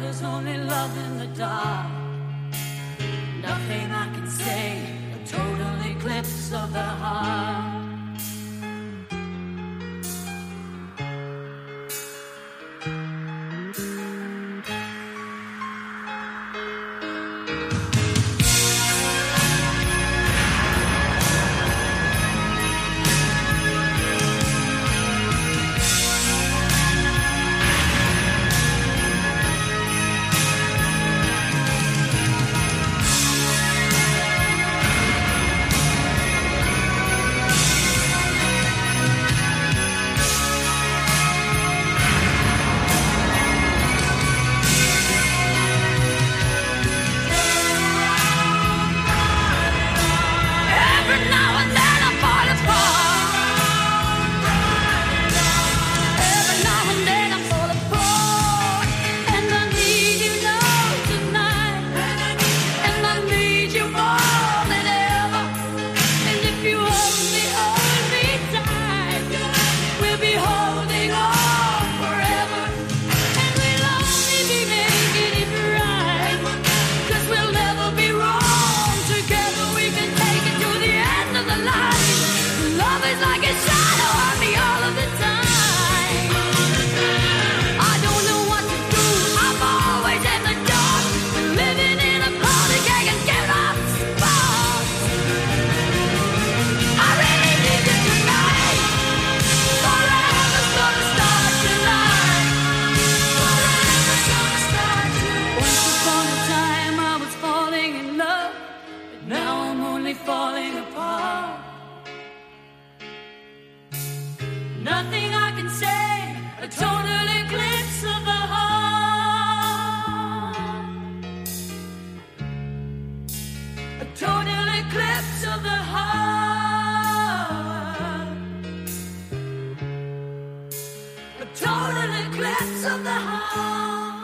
there's only love in the dark. Nothing I can say. always like a shadow. Nothing I can say, a total eclipse of the heart. A total eclipse of the heart. A total eclipse of the heart.